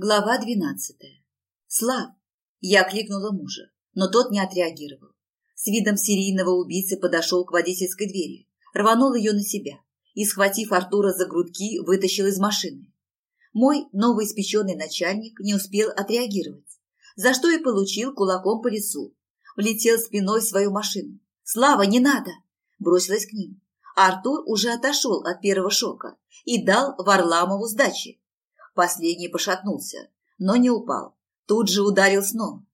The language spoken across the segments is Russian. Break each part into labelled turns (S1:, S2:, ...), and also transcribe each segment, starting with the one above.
S1: Глава двенадцатая. «Слав!» Я кликнула мужа, но тот не отреагировал. С видом серийного убийцы подошел к водительской двери, рванул ее на себя и, схватив Артура за грудки, вытащил из машины. Мой новоиспеченный начальник не успел отреагировать, за что и получил кулаком по лицу. Влетел спиной в свою машину. «Слава, не надо!» Бросилась к ним. Артур уже отошел от первого шока и дал Варламову сдачи. Последний пошатнулся, но не упал. Тут же ударил снова.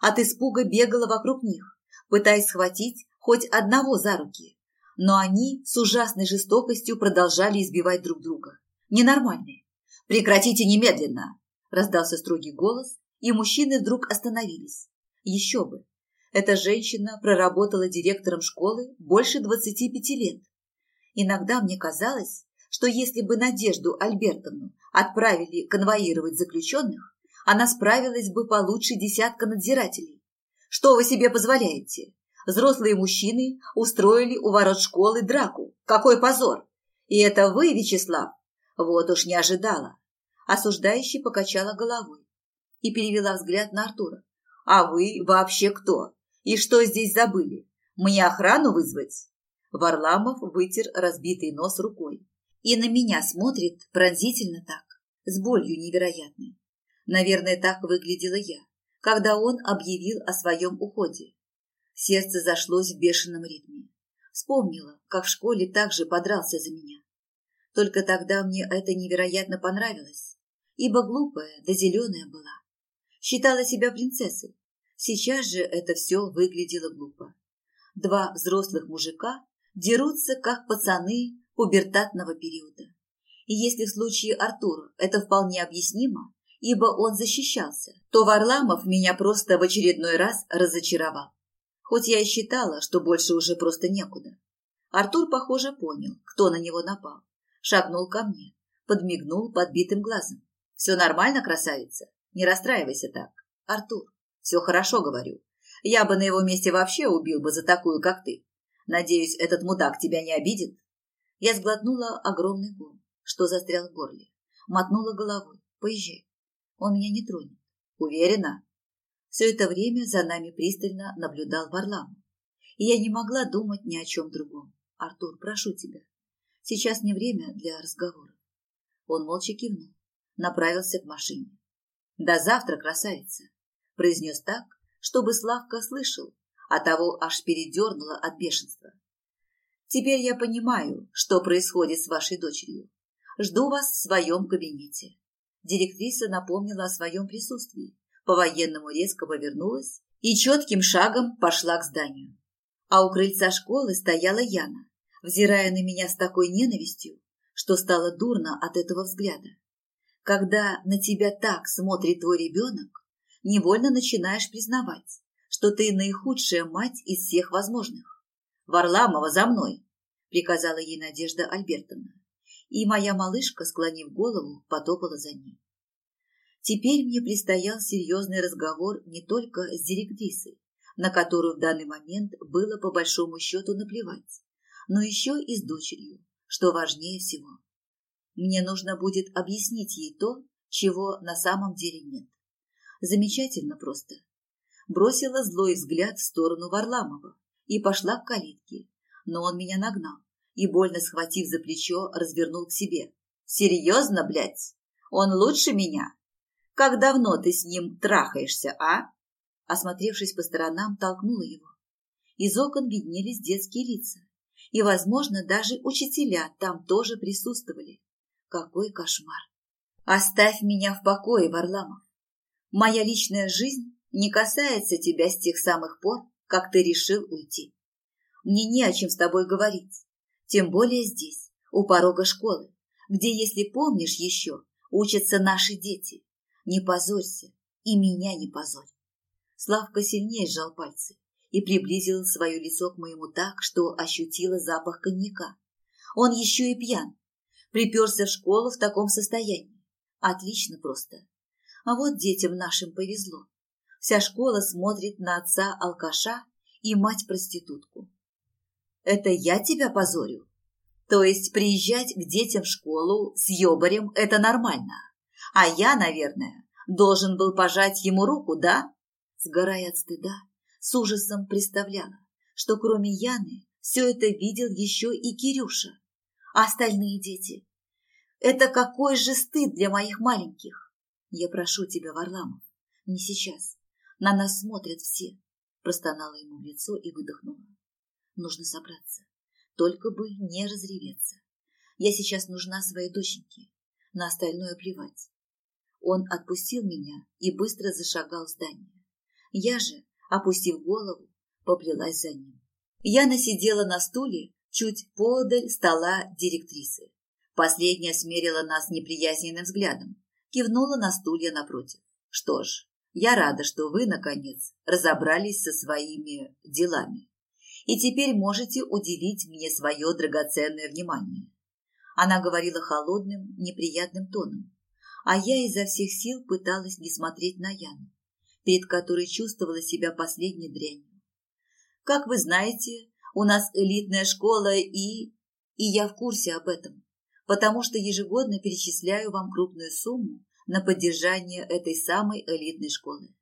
S1: От испуга бегала вокруг них, пытаясь схватить хоть одного за руки. Но они с ужасной жестокостью продолжали избивать друг друга. Ненормальные. «Прекратите немедленно!» – раздался строгий голос, и мужчины вдруг остановились. Еще бы. Эта женщина проработала директором школы больше 25 лет. Иногда мне казалось, что если бы Надежду Альбертовну отправили конвоировать заключенных, она справилась бы получше десятка надзирателей. Что вы себе позволяете? Взрослые мужчины устроили у ворот школы драку. Какой позор! И это вы, Вячеслав? Вот уж не ожидала. Осуждающий покачала головой и перевела взгляд на Артура. А вы вообще кто? И что здесь забыли? Мне охрану вызвать? Варламов вытер разбитый нос рукой и на меня смотрит пронзительно так, с болью невероятной. Наверное, так выглядела я, когда он объявил о своем уходе. Сердце зашлось в бешеном ритме. Вспомнила, как в школе также подрался за меня. Только тогда мне это невероятно понравилось, ибо глупая да зеленая была. Считала себя принцессой. Сейчас же это все выглядело глупо. Два взрослых мужика дерутся, как пацаны пубертатного периода. И если в случае Артура это вполне объяснимо, ибо он защищался, то Варламов меня просто в очередной раз разочаровал. Хоть я и считала, что больше уже просто некуда. Артур, похоже, понял, кто на него напал. Шагнул ко мне, подмигнул подбитым глазом. «Все нормально, красавица? Не расстраивайся так. Артур, все хорошо, говорю. Я бы на его месте вообще убил бы за такую, как ты. Надеюсь, этот мудак тебя не обидит?» Я сглотнула огромный ком, что застрял в горле. Мотнула головой. Поезжай. Он меня не тронет. Уверена? Все это время за нами пристально наблюдал Варламов. И я не могла думать ни о чем другом. Артур, прошу тебя. Сейчас не время для разговора. Он молча кивнул. Направился к машине. «До завтра, красавица!» произнес так, чтобы Славка слышал, а того аж передернуло от бешенства. Теперь я понимаю, что происходит с вашей дочерью. Жду вас в своем кабинете. Директриса напомнила о своем присутствии, по-военному резко повернулась и четким шагом пошла к зданию. А у крыльца школы стояла Яна, взирая на меня с такой ненавистью, что стало дурно от этого взгляда. Когда на тебя так смотрит твой ребенок, невольно начинаешь признавать, что ты наихудшая мать из всех возможных. Варламова за мной!» – приказала ей Надежда Альбертовна. И моя малышка, склонив голову, потопала за ней. Теперь мне предстоял серьезный разговор не только с директрисой, на которую в данный момент было по большому счету наплевать, но еще и с дочерью, что важнее всего. Мне нужно будет объяснить ей то, чего на самом деле нет. Замечательно просто. Бросила злой взгляд в сторону Варламова, и пошла к калитке. Но он меня нагнал и, больно схватив за плечо, развернул к себе. «Серьезно, блядь? Он лучше меня? Как давно ты с ним трахаешься, а?» Осмотревшись по сторонам, толкнула его. Из окон виднелись детские лица. И, возможно, даже учителя там тоже присутствовали. Какой кошмар! Оставь меня в покое, Варламов. Моя личная жизнь не касается тебя с тех самых пор, как ты решил уйти. Мне не о чем с тобой говорить, тем более здесь, у порога школы, где, если помнишь еще, учатся наши дети. Не позорься и меня не позорь. Славка сильнее сжал пальцы и приблизил свое лицо к моему так, что ощутила запах коньяка. Он еще и пьян. Приперся в школу в таком состоянии. Отлично просто. А вот детям нашим повезло. Вся школа смотрит на отца-алкаша и мать-проститутку. Это я тебя позорю? То есть приезжать к детям в школу с ёбарем – это нормально. А я, наверное, Должен был пожать ему руку, да? Сгорая от стыда, с ужасом представляла, что кроме Яны все это видел еще и Кирюша. А остальные дети? Это какой же стыд для моих маленьких! Я прошу тебя, Варламов, не сейчас. На нас смотрят все. Простонала ему в лицо и выдохнула. Нужно собраться. Только бы не разреветься. Я сейчас нужна своей доченьке. На остальное плевать. Он отпустил меня и быстро зашагал в здание. Я же, опустив голову, поплелась за ним. Яна сидела на стуле чуть подаль стола директрисы. Последняя смерила нас неприязненным взглядом, кивнула на стулья напротив. Что ж, я рада, что вы, наконец, разобрались со своими делами. И теперь можете уделить мне свое драгоценное внимание. Она говорила холодным, неприятным тоном, а я изо всех сил пыталась не смотреть на Яну, перед которой чувствовала себя последней дрянью. Как вы знаете, у нас элитная школа и... И я в курсе об этом, потому что ежегодно перечисляю вам крупную сумму на поддержание этой самой элитной школы.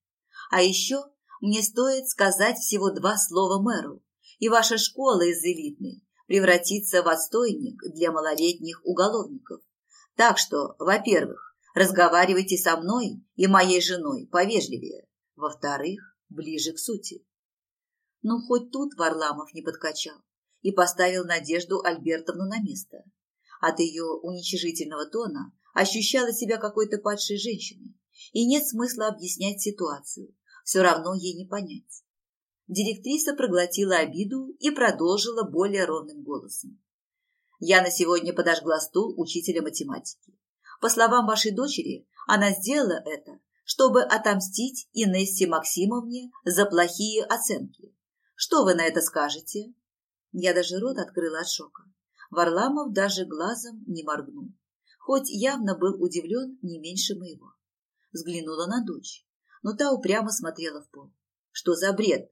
S1: А еще мне стоит сказать всего два слова мэру, и ваша школа из элитной превратится в отстойник для малолетних уголовников. Так что, во-первых, разговаривайте со мной и моей женой повежливее. Во-вторых, ближе к сути. Ну, хоть тут Варламов не подкачал и поставил Надежду Альбертовну на место. От ее уничижительного тона ощущала себя какой-то падшей женщиной, и нет смысла объяснять ситуацию, все равно ей не понять. Директриса проглотила обиду и продолжила более ровным голосом. «Я на сегодня подожгла стул учителя математики. По словам вашей дочери, она сделала это, чтобы отомстить Инессе Максимовне за плохие оценки. Что вы на это скажете?» Я даже рот открыла от шока. Варламов даже глазом не моргнул, хоть явно был удивлен не меньше моего. Взглянула на дочь, но та упрямо смотрела в пол. Что за бред?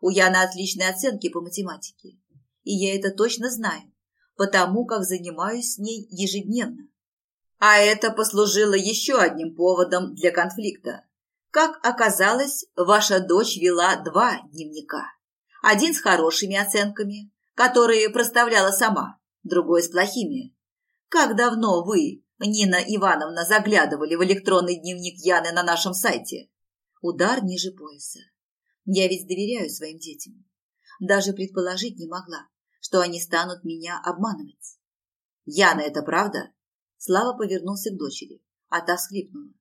S1: У Яны отличные оценки по математике, и я это точно знаю, потому как занимаюсь с ней ежедневно. А это послужило еще одним поводом для конфликта. Как оказалось, ваша дочь вела два дневника. Один с хорошими оценками, которые проставляла сама, другой с плохими. Как давно вы, Нина Ивановна, заглядывали в электронный дневник Яны на нашем сайте? Удар ниже пояса. Я ведь доверяю своим детям. Даже предположить не могла, что они станут меня обманывать. Яна, это правда? Слава повернулся к дочери, а та всхлипнула.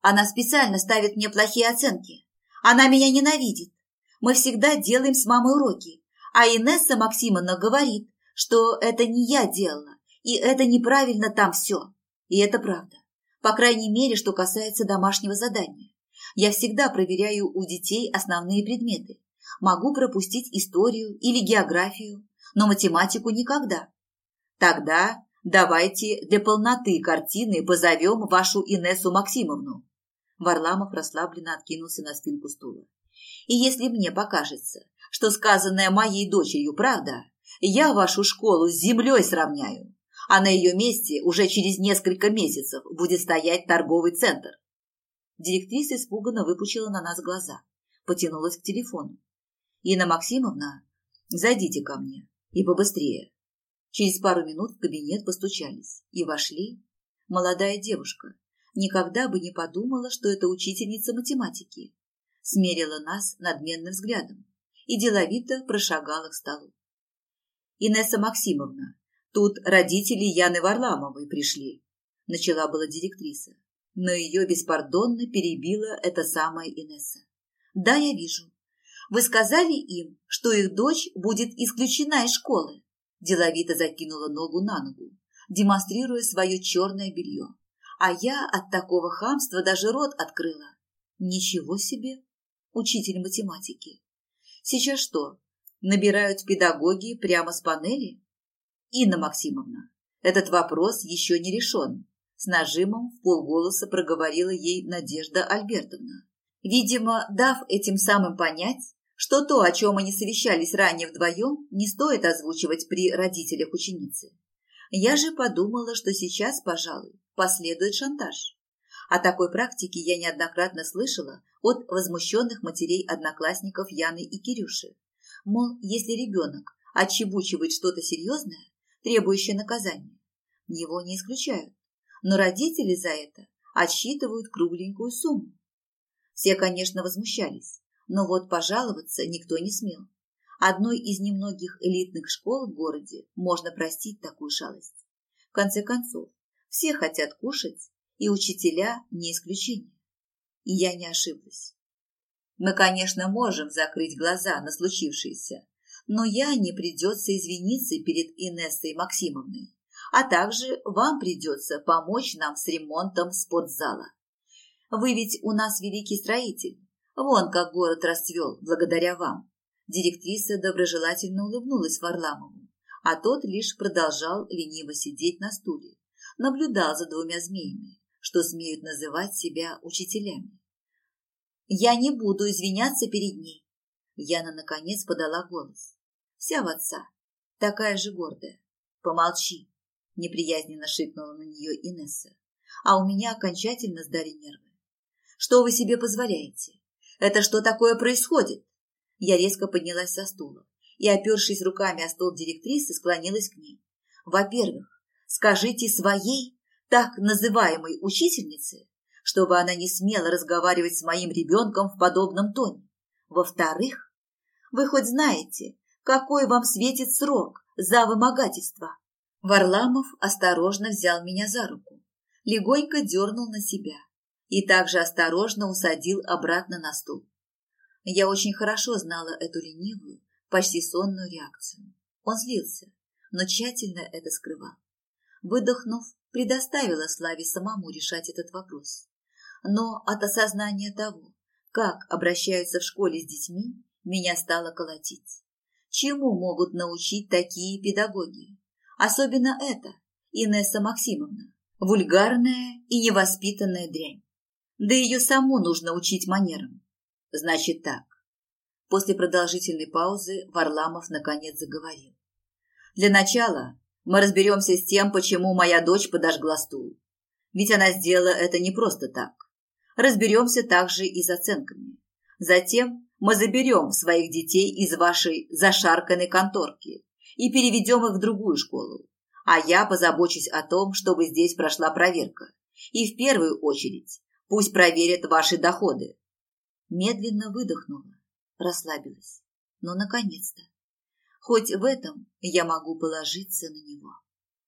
S1: Она специально ставит мне плохие оценки. Она меня ненавидит. Мы всегда делаем с мамой уроки, а Инесса Максимовна говорит, что это не я делала, и это неправильно там все. И это правда. По крайней мере, что касается домашнего задания. Я всегда проверяю у детей основные предметы. Могу пропустить историю или географию, но математику никогда. Тогда давайте для полноты картины позовем вашу Инессу Максимовну. Варламов расслабленно откинулся на спинку стула. И если мне покажется, что сказанное моей дочерью правда, я вашу школу с землей сравняю, а на ее месте уже через несколько месяцев будет стоять торговый центр. Директриса испуганно выпучила на нас глаза, потянулась к телефону. «Инна Максимовна, зайдите ко мне, и побыстрее». Через пару минут в кабинет постучались, и вошли молодая девушка. Никогда бы не подумала, что это учительница математики. Смерила нас надменным взглядом и деловито прошагала к столу. «Инесса Максимовна, тут родители Яны Варламовой пришли», начала была директриса но ее беспардонно перебила эта самая Инесса. «Да, я вижу. Вы сказали им, что их дочь будет исключена из школы?» Деловито закинула ногу на ногу, демонстрируя свое черное белье. А я от такого хамства даже рот открыла. Ничего себе! Учитель математики. Сейчас что, набирают педагоги прямо с панели? Инна Максимовна, этот вопрос еще не решен. С нажимом в полголоса проговорила ей Надежда Альбертовна. Видимо, дав этим самым понять, что то, о чем они совещались ранее вдвоем, не стоит озвучивать при родителях ученицы. Я же подумала, что сейчас, пожалуй, последует шантаж. О такой практике я неоднократно слышала от возмущенных матерей одноклассников Яны и Кирюши. Мол, если ребенок отчебучивает что-то серьезное, требующее наказания, его не исключают, но родители за это отсчитывают кругленькую сумму. Все, конечно, возмущались, но вот пожаловаться никто не смел. Одной из немногих элитных школ в городе можно простить такую шалость. В конце концов, все хотят кушать, и учителя не исключение. И я не ошиблась. Мы, конечно, можем закрыть глаза на случившееся, но я не придется извиниться перед Инессой Максимовной, а также вам придется помочь нам с ремонтом спортзала. Вы ведь у нас великий строитель. Вон как город расцвел благодаря вам. Директриса доброжелательно улыбнулась Варламову, а тот лишь продолжал лениво сидеть на стуле, наблюдал за двумя змеями, что смеют называть себя учителями. «Я не буду извиняться перед ней», Яна наконец подала голос. Вся в отца, такая же гордая. «Помолчи», – неприязненно шикнула на нее Инесса. «А у меня окончательно сдали нервы. Что вы себе позволяете? Это что такое происходит?» Я резко поднялась со стула и, опершись руками о стол директрисы, склонилась к ней. «Во-первых, скажите своей так называемой учительнице, чтобы она не смела разговаривать с моим ребенком в подобном тоне. Во-вторых, вы хоть знаете, какой вам светит срок за вымогательство? Варламов осторожно взял меня за руку, легонько дернул на себя и также осторожно усадил обратно на стул. Я очень хорошо знала эту ленивую, почти сонную реакцию. Он злился, но тщательно это скрывал. Выдохнув, предоставила Славе самому решать этот вопрос. Но от осознания того, как обращаются в школе с детьми, меня стало колотить. Чему могут научить такие педагоги? Особенно это, Инесса Максимовна, вульгарная и невоспитанная дрянь. Да ее саму нужно учить манерам. Значит так. После продолжительной паузы Варламов наконец заговорил. Для начала мы разберемся с тем, почему моя дочь подожгла стул. Ведь она сделала это не просто так. Разберемся также и с оценками. Затем мы заберем своих детей из вашей зашарканной конторки и переведем их в другую школу. А я позабочусь о том, чтобы здесь прошла проверка. И в первую очередь пусть проверят ваши доходы. Медленно выдохнула, расслабилась. Но наконец-то. Хоть в этом я могу положиться на него.